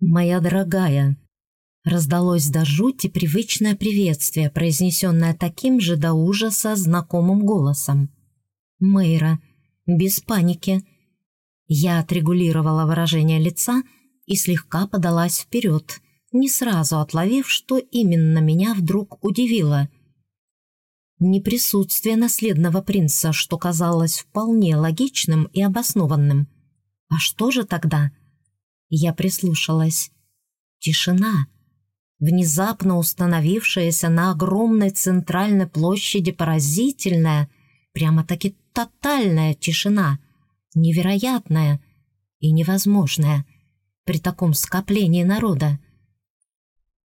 «Моя дорогая», раздалось до жути привычное приветствие, произнесенное таким же до ужаса знакомым голосом. «Мэйра, без паники». Я отрегулировала выражение лица и слегка подалась вперед, не сразу отловив, что именно меня вдруг удивило. Не присутствие наследного принца, что казалось вполне логичным и обоснованным. А что же тогда? Я прислушалась. Тишина, внезапно установившаяся на огромной центральной площади поразительная, прямо-таки тотальная тишина, невероятная и невозможная при таком скоплении народа.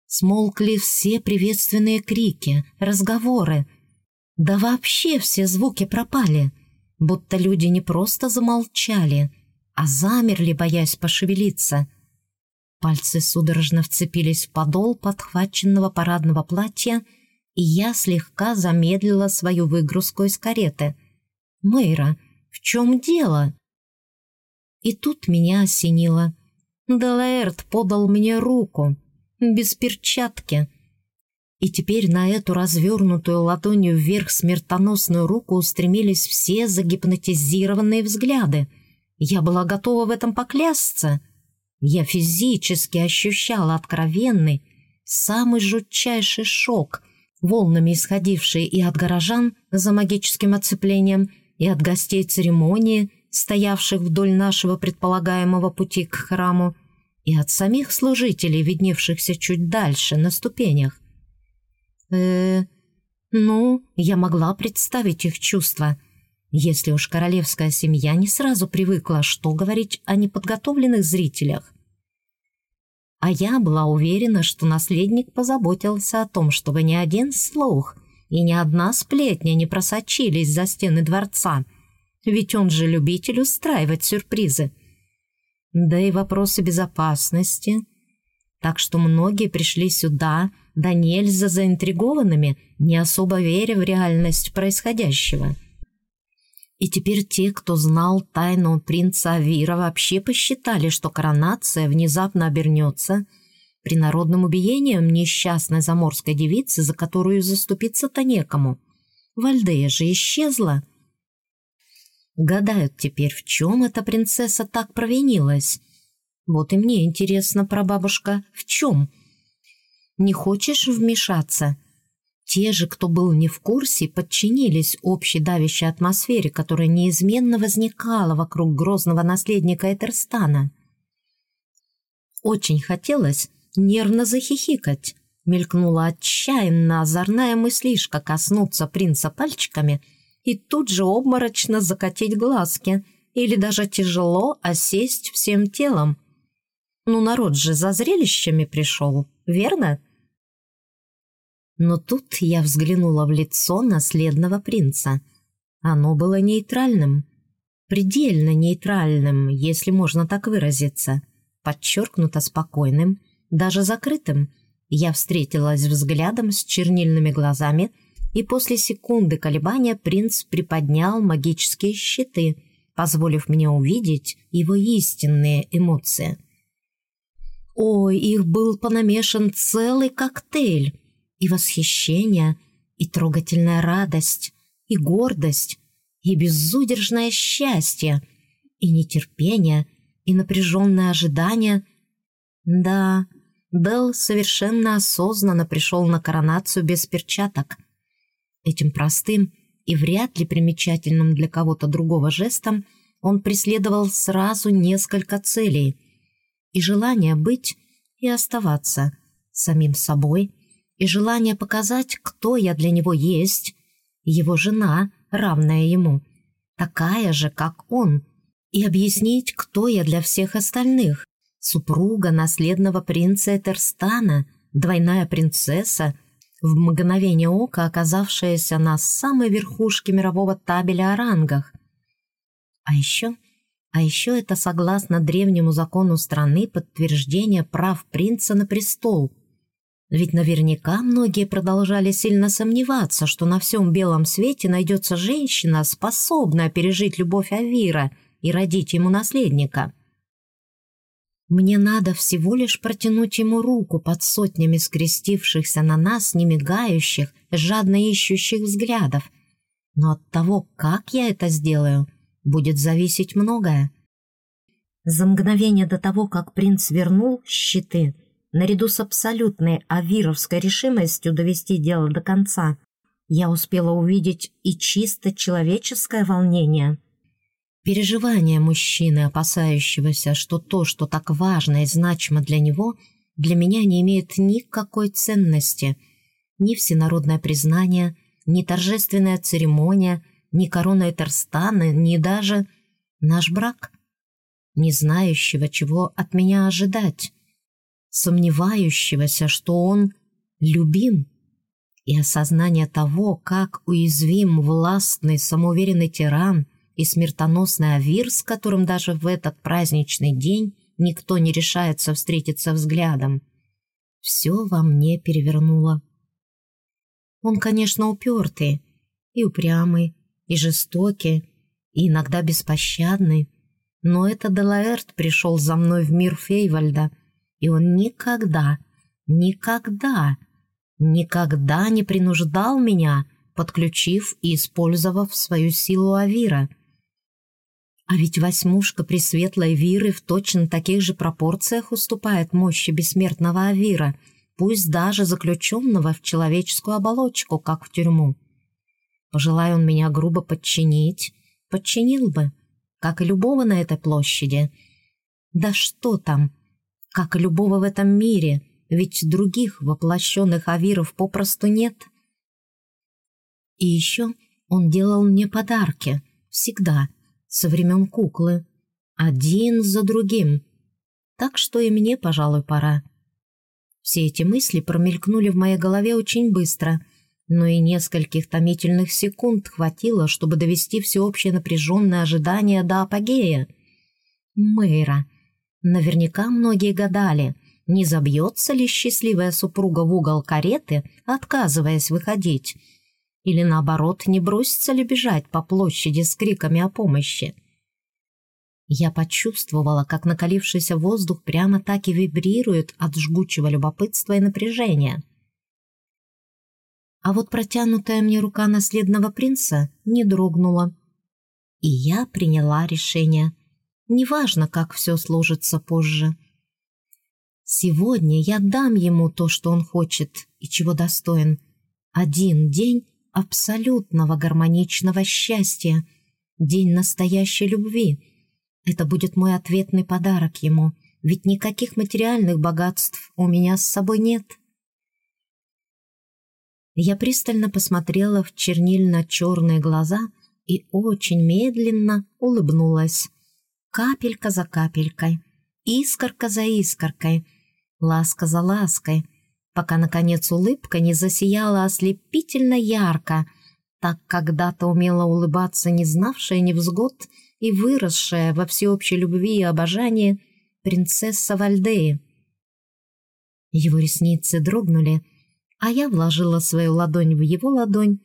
Смолкли все приветственные крики, разговоры. Да вообще все звуки пропали, будто люди не просто замолчали, а замерли, боясь пошевелиться. Пальцы судорожно вцепились в подол подхваченного парадного платья, и я слегка замедлила свою выгрузку из кареты. «Мэйра, в чем дело?» И тут меня осенило. Делаэрт подал мне руку — без перчатки. И теперь на эту развернутую ладонью вверх смертоносную руку устремились все загипнотизированные взгляды. Я была готова в этом поклясться. Я физически ощущала откровенный, самый жутчайший шок, волнами исходивший и от горожан за магическим оцеплением, и от гостей церемонии, стоявших вдоль нашего предполагаемого пути к храму, и от самих служителей, видневшихся чуть дальше, на ступенях. э ну, я могла представить их чувства. Если уж королевская семья не сразу привыкла, что говорить о неподготовленных зрителях. А я была уверена, что наследник позаботился о том, чтобы ни один слух и ни одна сплетня не просочились за стены дворца, ведь он же любитель устраивать сюрпризы да и вопросы безопасности. Так что многие пришли сюда, да нельзя заинтригованными, не особо веря в реальность происходящего. И теперь те, кто знал тайну принца Авира, вообще посчитали, что коронация внезапно обернется принародным убиением несчастной заморской девицы, за которую заступиться-то некому. Вальдея же исчезла. Гадают теперь, в чем эта принцесса так провинилась. Вот и мне интересно, прабабушка, в чем? Не хочешь вмешаться? Те же, кто был не в курсе, подчинились общей давящей атмосфере, которая неизменно возникала вокруг грозного наследника Этерстана. Очень хотелось нервно захихикать. Мелькнула отчаянно озорная мыслишка коснуться принца пальчиками — и тут же обморочно закатить глазки или даже тяжело осесть всем телом. Ну, народ же за зрелищами пришел, верно? Но тут я взглянула в лицо наследного принца. Оно было нейтральным, предельно нейтральным, если можно так выразиться, подчеркнуто спокойным, даже закрытым. Я встретилась взглядом с чернильными глазами – и после секунды колебания принц приподнял магические щиты, позволив мне увидеть его истинные эмоции. Ой, их был понамешан целый коктейль. И восхищение, и трогательная радость, и гордость, и безудержное счастье, и нетерпение, и напряженное ожидание. Да, Белл совершенно осознанно пришел на коронацию без перчаток — Этим простым и вряд ли примечательным для кого-то другого жестом он преследовал сразу несколько целей и желание быть и оставаться самим собой, и желание показать, кто я для него есть, его жена, равная ему, такая же, как он, и объяснить, кто я для всех остальных, супруга наследного принца Этерстана, двойная принцесса — в мгновение ока оказавшаяся на самой верхушке мирового табеля о рангах. А еще, а еще это согласно древнему закону страны подтверждение прав принца на престол. Ведь наверняка многие продолжали сильно сомневаться, что на всем белом свете найдется женщина, способная пережить любовь Авира и родить ему наследника. Мне надо всего лишь протянуть ему руку под сотнями скрестившихся на нас, немигающих, жадно ищущих взглядов. Но от того, как я это сделаю, будет зависеть многое. За мгновение до того, как принц вернул щиты, наряду с абсолютной авировской решимостью довести дело до конца, я успела увидеть и чисто человеческое волнение — Переживания мужчины, опасающегося, что то, что так важно и значимо для него, для меня не имеет никакой ценности. Ни всенародное признание, ни торжественная церемония, ни корона Этерстана, ни даже наш брак. Не знающего, чего от меня ожидать. Сомневающегося, что он любим. И осознание того, как уязвим властный, самоуверенный тиран — и смертоносный авир, с которым даже в этот праздничный день никто не решается встретиться взглядом. Все во мне перевернуло. Он, конечно, упертый, и упрямый, и жестокий, и иногда беспощадный, но это Делаэрт пришел за мной в мир Фейвальда, и он никогда, никогда, никогда не принуждал меня, подключив и использовав свою силу Авира — а ведь восьмушка Пресветлой Виры в точно таких же пропорциях уступает мощи бессмертного Авира, пусть даже заключенного в человеческую оболочку, как в тюрьму. Пожелая он меня грубо подчинить, подчинил бы, как и любого на этой площади. Да что там, как и любого в этом мире, ведь других воплощенных авиров попросту нет. И еще он делал мне подарки, всегда — со времен куклы, один за другим. Так что и мне, пожалуй, пора. Все эти мысли промелькнули в моей голове очень быстро, но и нескольких томительных секунд хватило, чтобы довести всеобщее напряженное ожидание до апогея. Мэйра. Наверняка многие гадали, не забьется ли счастливая супруга в угол кареты, отказываясь выходить, или наоборот, не бросится ли бежать по площади с криками о помощи? Я почувствовала, как накалившийся воздух прямо так и вибрирует от жгучего любопытства и напряжения. А вот протянутая мне рука наследного принца не дрогнула. И я приняла решение. Неважно, как все сложится позже. Сегодня я дам ему то, что он хочет и чего достоин. Один день абсолютного гармоничного счастья, день настоящей любви. Это будет мой ответный подарок ему, ведь никаких материальных богатств у меня с собой нет. Я пристально посмотрела в чернильно-черные глаза и очень медленно улыбнулась. Капелька за капелькой, искорка за искоркой, ласка за лаской, пока, наконец, улыбка не засияла ослепительно ярко, так когда-то умела улыбаться не знавшая невзгод и выросшая во всеобщей любви и обожании принцесса Вальдеи. Его ресницы дрогнули, а я вложила свою ладонь в его ладонь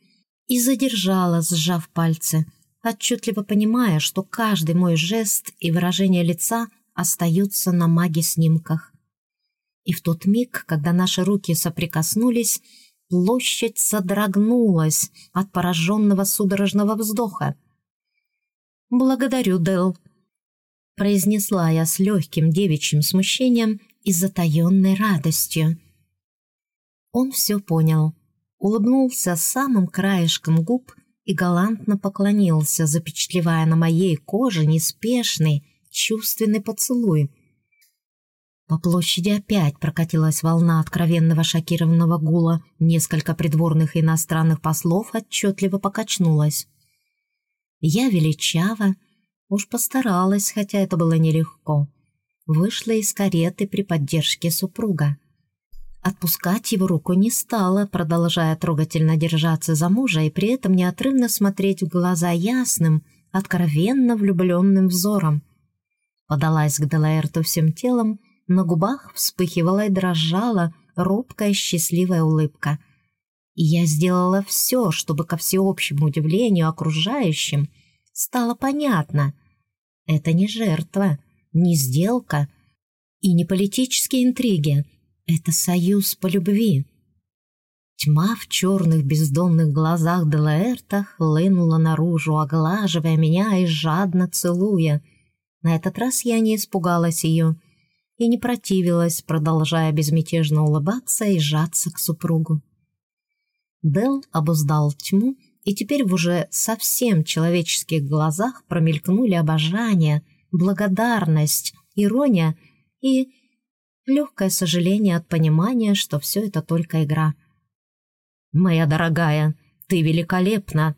и задержала, сжав пальцы, отчетливо понимая, что каждый мой жест и выражение лица остаются на маге-снимках. И в тот миг, когда наши руки соприкоснулись, площадь содрогнулась от пораженного судорожного вздоха. «Благодарю, Дэл», — произнесла я с легким девичьим смущением и затаенной радостью. Он все понял, улыбнулся самым краешком губ и галантно поклонился, запечатлевая на моей коже неспешный, чувственный поцелуй, по площади опять прокатилась волна откровенного шокированного гула. Несколько придворных иностранных послов отчетливо покачнулось. Я величава, уж постаралась, хотя это было нелегко. Вышла из кареты при поддержке супруга. Отпускать его руку не стала, продолжая трогательно держаться за мужа и при этом неотрывно смотреть в глаза ясным, откровенно влюбленным взором. Подалась к Делаэрту всем телом на губах вспыхивала и дрожала робкая счастливая улыбка. И я сделала все, чтобы ко всеобщему удивлению окружающим стало понятно. Это не жертва, не сделка, И не политические интриги. Это союз по любви. Тьма в черных бездонных глазах Делаэрта хлынула наружу, оглаживая меня и жадно целуя. На этот раз я не испугалась ее и не противилась, продолжая безмятежно улыбаться и сжаться к супругу. Дел обуздал тьму, и теперь в уже совсем человеческих глазах промелькнули обожание, благодарность, ирония и легкое сожаление от понимания, что все это только игра — «Моя дорогая, ты великолепна!»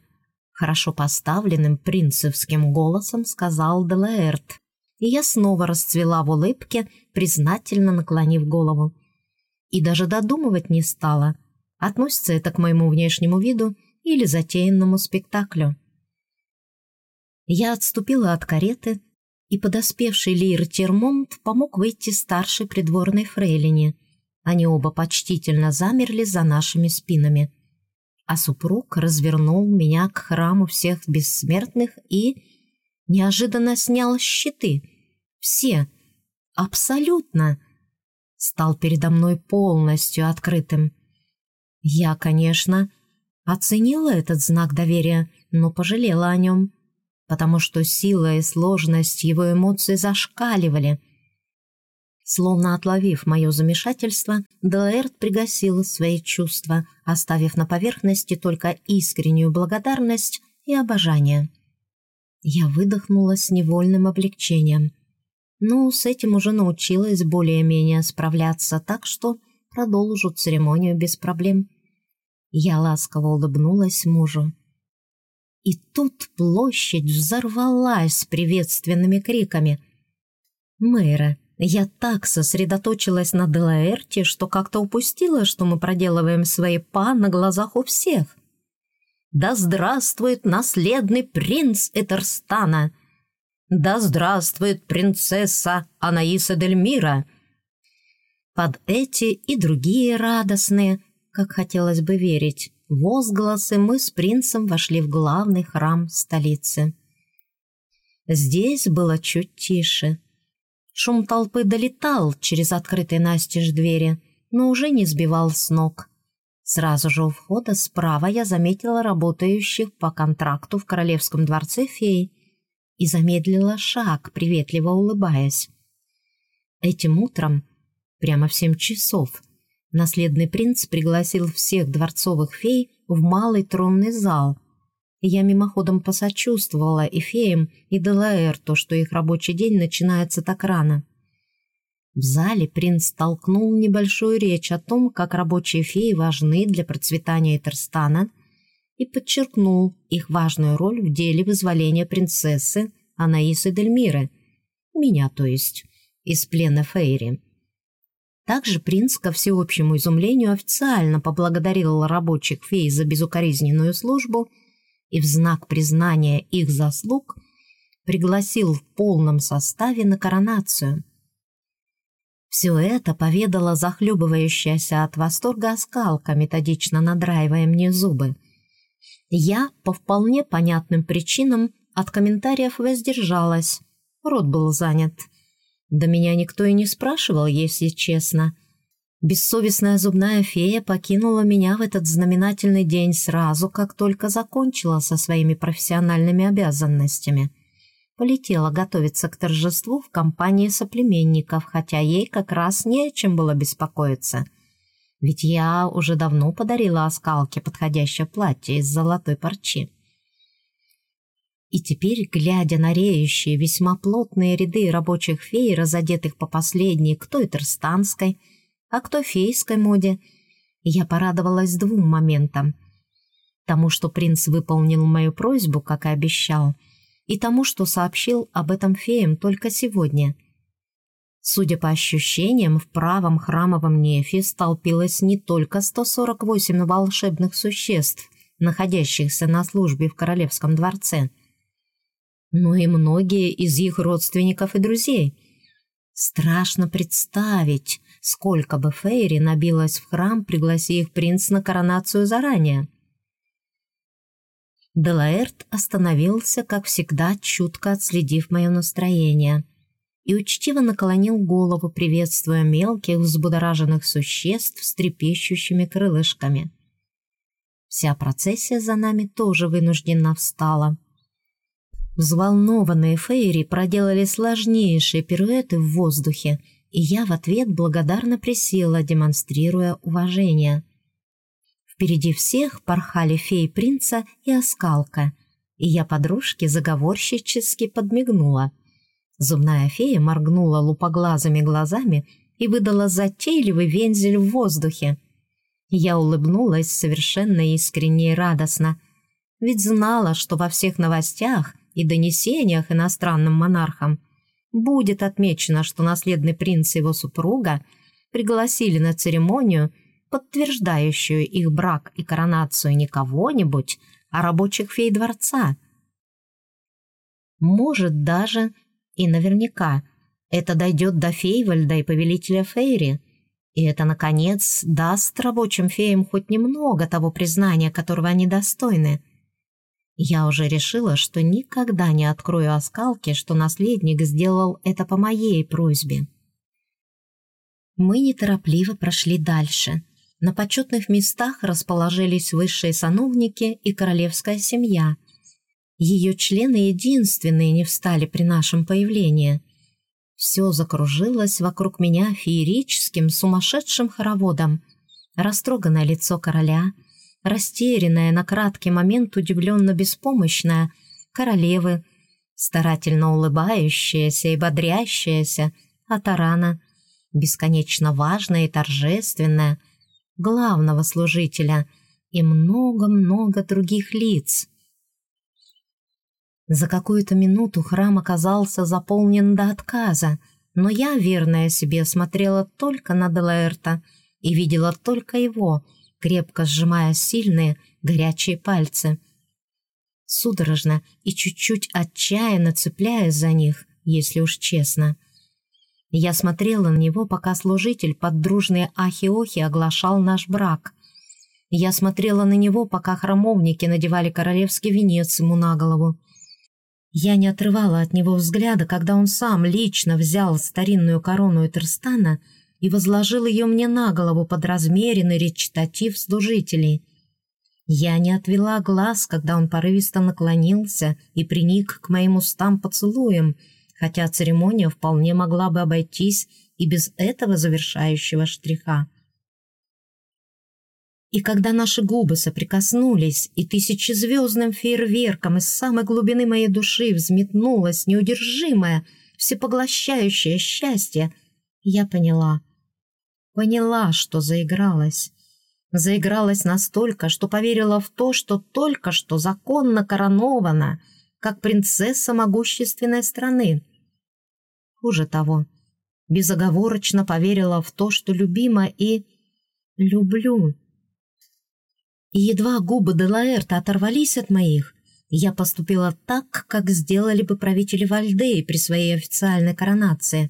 Хорошо поставленным принцевским голосом сказал Делаэрт. И я снова расцвела в улыбке, признательно наклонив голову. И даже додумывать не стала, относится это к моему внешнему виду или затеянному спектаклю. Я отступила от кареты, и подоспевший Лир Термонт помог выйти старшей придворной фрейлине — они оба почтительно замерли за нашими спинами. А супруг развернул меня к храму всех бессмертных и неожиданно снял щиты. Все. Абсолютно. Стал передо мной полностью открытым. Я, конечно, оценила этот знак доверия, но пожалела о нем, потому что сила и сложность его эмоций зашкаливали — Словно отловив мое замешательство, Делаэрт пригасил свои чувства, оставив на поверхности только искреннюю благодарность и обожание. Я выдохнула с невольным облегчением. Ну, с этим уже научилась более-менее справляться, так что продолжу церемонию без проблем. Я ласково улыбнулась мужу. И тут площадь взорвалась приветственными криками. «Мэра, я так сосредоточилась на Делаэрте, что как-то упустила, что мы проделываем свои па на глазах у всех. «Да здравствует наследный принц Этерстана! Да здравствует принцесса Анаиса Дельмира!» Под эти и другие радостные, как хотелось бы верить, возгласы мы с принцем вошли в главный храм столицы. Здесь было чуть тише — Шум толпы долетал через открытые настежь двери, но уже не сбивал с ног. Сразу же у входа справа я заметила работающих по контракту в Королевском дворце фей и замедлила шаг, приветливо улыбаясь. Этим утром, прямо в семь часов, наследный принц пригласил всех дворцовых фей в малый тронный зал — я мимоходом посочувствовала и феям, и Делаэрту, что их рабочий день начинается так рано. В зале принц толкнул небольшую речь о том, как рабочие феи важны для процветания Этерстана, и подчеркнул их важную роль в деле вызволения принцессы Анаисы Дельмиры, меня, то есть, из плена Фейри. Также принц, ко всеобщему изумлению, официально поблагодарил рабочих фей за безукоризненную службу и в знак признания их заслуг пригласил в полном составе на коронацию. Все это поведала захлебывающаяся от восторга оскалка, методично надраивая мне зубы. Я, по вполне понятным причинам, от комментариев воздержалась. Рот был занят. Да меня никто и не спрашивал, если честно — Бессовестная зубная фея покинула меня в этот знаменательный день сразу, как только закончила со своими профессиональными обязанностями. Полетела готовиться к торжеству в компании соплеменников, хотя ей как раз не о чем было беспокоиться. Ведь я уже давно подарила Оскалке подходящее платье из золотой парчи. И теперь, глядя на реющие, весьма плотные ряды рабочих фей, разодетых по последней, кто и терстанской, а кто фейской моде. Я порадовалась двум моментам. Тому, что принц выполнил мою просьбу, как и обещал, и тому, что сообщил об этом феям только сегодня. Судя по ощущениям, в правом храмовом нефе столпилось не только 148 волшебных существ, находящихся на службе в королевском дворце, но и многие из их родственников и друзей. Страшно представить, сколько бы Фейри набилось в храм, пригласи их принц на коронацию заранее. Делаэрт остановился, как всегда, чутко отследив мое настроение, и учтиво наклонил голову, приветствуя мелких взбудораженных существ с трепещущими крылышками. Вся процессия за нами тоже вынуждена встала. Взволнованные фейри проделали сложнейшие пируэты в воздухе, и я в ответ благодарно присела, демонстрируя уважение. Впереди всех порхали феи принца и оскалка, и я подружке заговорщически подмигнула. Зубная фея моргнула лупоглазыми глазами и выдала затейливый вензель в воздухе — я улыбнулась совершенно искренне и радостно, ведь знала, что во всех новостях и донесениях иностранным монархам будет отмечено, что наследный принц и его супруга пригласили на церемонию, подтверждающую их брак и коронацию не кого-нибудь, а рабочих фей дворца. Может, даже и наверняка это дойдет до Фейвальда и повелителя Фейри, и это, наконец, даст рабочим феям хоть немного того признания, которого они достойны. Я уже решила, что никогда не открою оскалки, что наследник сделал это по моей просьбе. Мы неторопливо прошли дальше. На почетных местах расположились высшие сановники и королевская семья. Ее члены единственные не встали при нашем появлении – все закружилось вокруг меня феерическим, сумасшедшим хороводом. Растроганное лицо короля, растерянное на краткий момент удивленно беспомощное, королевы, старательно улыбающаяся и бодрящаяся, а Тарана, бесконечно важная и торжественная, главного служителя и много-много других лиц. За какую-то минуту храм оказался заполнен до отказа, но я, верная себе, смотрела только на Делаэрта и видела только его, крепко сжимая сильные, горячие пальцы. Судорожно и чуть-чуть отчаянно цепляясь за них, если уж честно. Я смотрела на него, пока служитель под дружные ахи-охи оглашал наш брак. Я смотрела на него, пока храмовники надевали королевский венец ему на голову. Я не отрывала от него взгляда, когда он сам лично взял старинную корону Этерстана и возложил ее мне на голову под размеренный речитатив служителей. Я не отвела глаз, когда он порывисто наклонился и приник к моим устам поцелуем, хотя церемония вполне могла бы обойтись и без этого завершающего штриха. И когда наши губы соприкоснулись, и тысячезвездным фейерверком из самой глубины моей души взметнулось неудержимое, всепоглощающее счастье, я поняла. Поняла, что заигралась. Заигралась настолько, что поверила в то, что только что законно коронована, как принцесса могущественной страны. Хуже того, безоговорочно поверила в то, что любима и люблю. И едва губы Делаэрта оторвались от моих, я поступила так, как сделали бы правители Вальдеи при своей официальной коронации.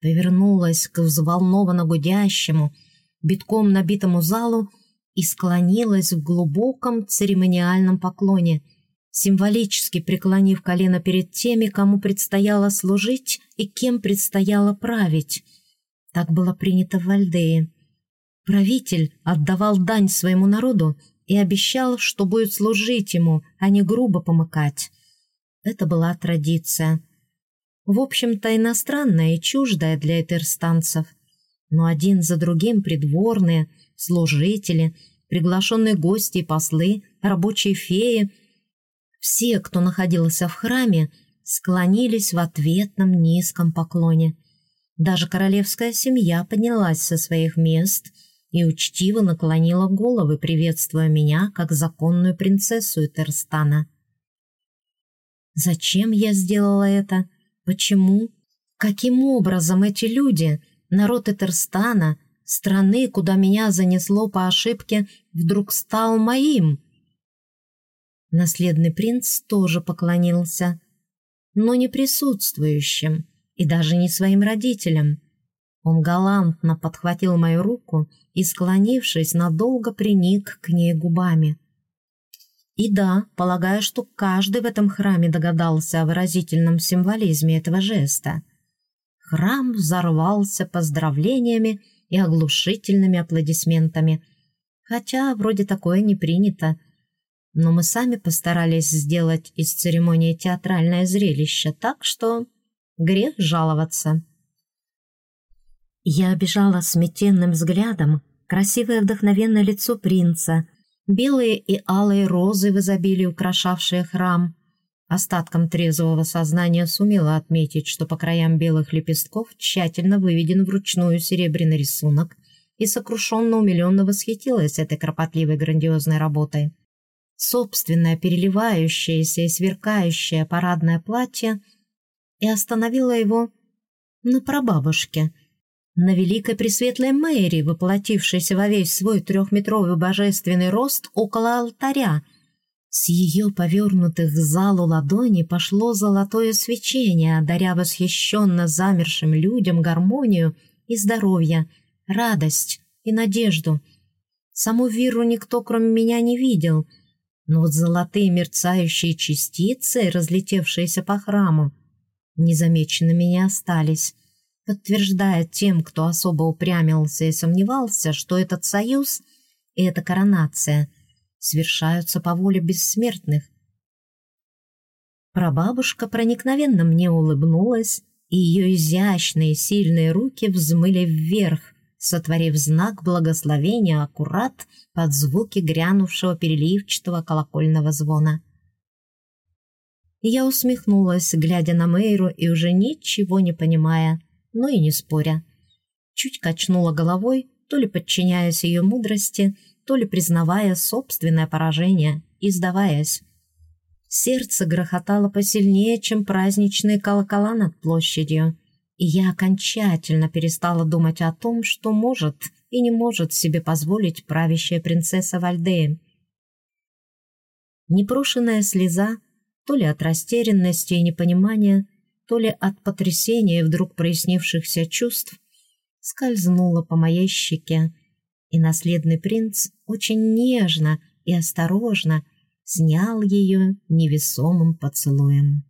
Повернулась к взволнованно гудящему, битком набитому залу и склонилась в глубоком церемониальном поклоне, символически преклонив колено перед теми, кому предстояло служить и кем предстояло править. Так было принято в Вальдее. Правитель отдавал дань своему народу и обещал, что будет служить ему, а не грубо помыкать. Это была традиция. В общем-то, иностранная и чуждая для этерстанцев. Но один за другим придворные, служители, приглашенные гости и послы, рабочие феи, все, кто находился в храме, склонились в ответном низком поклоне. Даже королевская семья поднялась со своих мест – и учтиво наклонила головы, приветствуя меня как законную принцессу Этерстана. Зачем я сделала это? Почему? Каким образом эти люди, народ Этерстана, страны, куда меня занесло по ошибке, вдруг стал моим? Наследный принц тоже поклонился, но не присутствующим и даже не своим родителям. Он галантно подхватил мою руку и, склонившись, надолго приник к ней губами. И да, полагаю, что каждый в этом храме догадался о выразительном символизме этого жеста. храм взорвался поздравлениями и оглушительными аплодисментами. Хотя вроде такое не принято. Но мы сами постарались сделать из церемонии театральное зрелище, так что грех жаловаться. Я обижала сметенным взглядом красивое вдохновенное лицо принца, белые и алые розы в изобилии, украшавшие храм. Остатком трезвого сознания сумела отметить, что по краям белых лепестков тщательно выведен вручную серебряный рисунок и сокрушенно умиленно восхитилась этой кропотливой грандиозной работой. Собственное переливающееся и сверкающее парадное платье и остановила его на прабабушке – на великой пресветлой Мэри, воплотившейся во весь свой трехметровый божественный рост около алтаря. С ее повернутых к залу ладони пошло золотое свечение, даря восхищенно замершим людям гармонию и здоровье, радость и надежду. Саму Виру никто, кроме меня, не видел, но вот золотые мерцающие частицы, разлетевшиеся по храму, незамеченными не остались подтверждая тем, кто особо упрямился и сомневался, что этот союз и эта коронация свершаются по воле бессмертных. Прабабушка проникновенно мне улыбнулась, и ее изящные сильные руки взмыли вверх, сотворив знак благословения аккурат под звуки грянувшего переливчатого колокольного звона. Я усмехнулась, глядя на Мэйру и уже ничего не понимая, но и не споря. Чуть качнула головой, то ли подчиняясь ее мудрости, то ли признавая собственное поражение и сдаваясь. Сердце грохотало посильнее, чем праздничные колокола над площадью, и я окончательно перестала думать о том, что может и не может себе позволить правящая принцесса Вальдея. Непрошенная слеза, то ли от растерянности и непонимания, то ли от потрясения вдруг прояснившихся чувств, скользнула по моей щеке, и наследный принц очень нежно и осторожно снял ее невесомым поцелуем.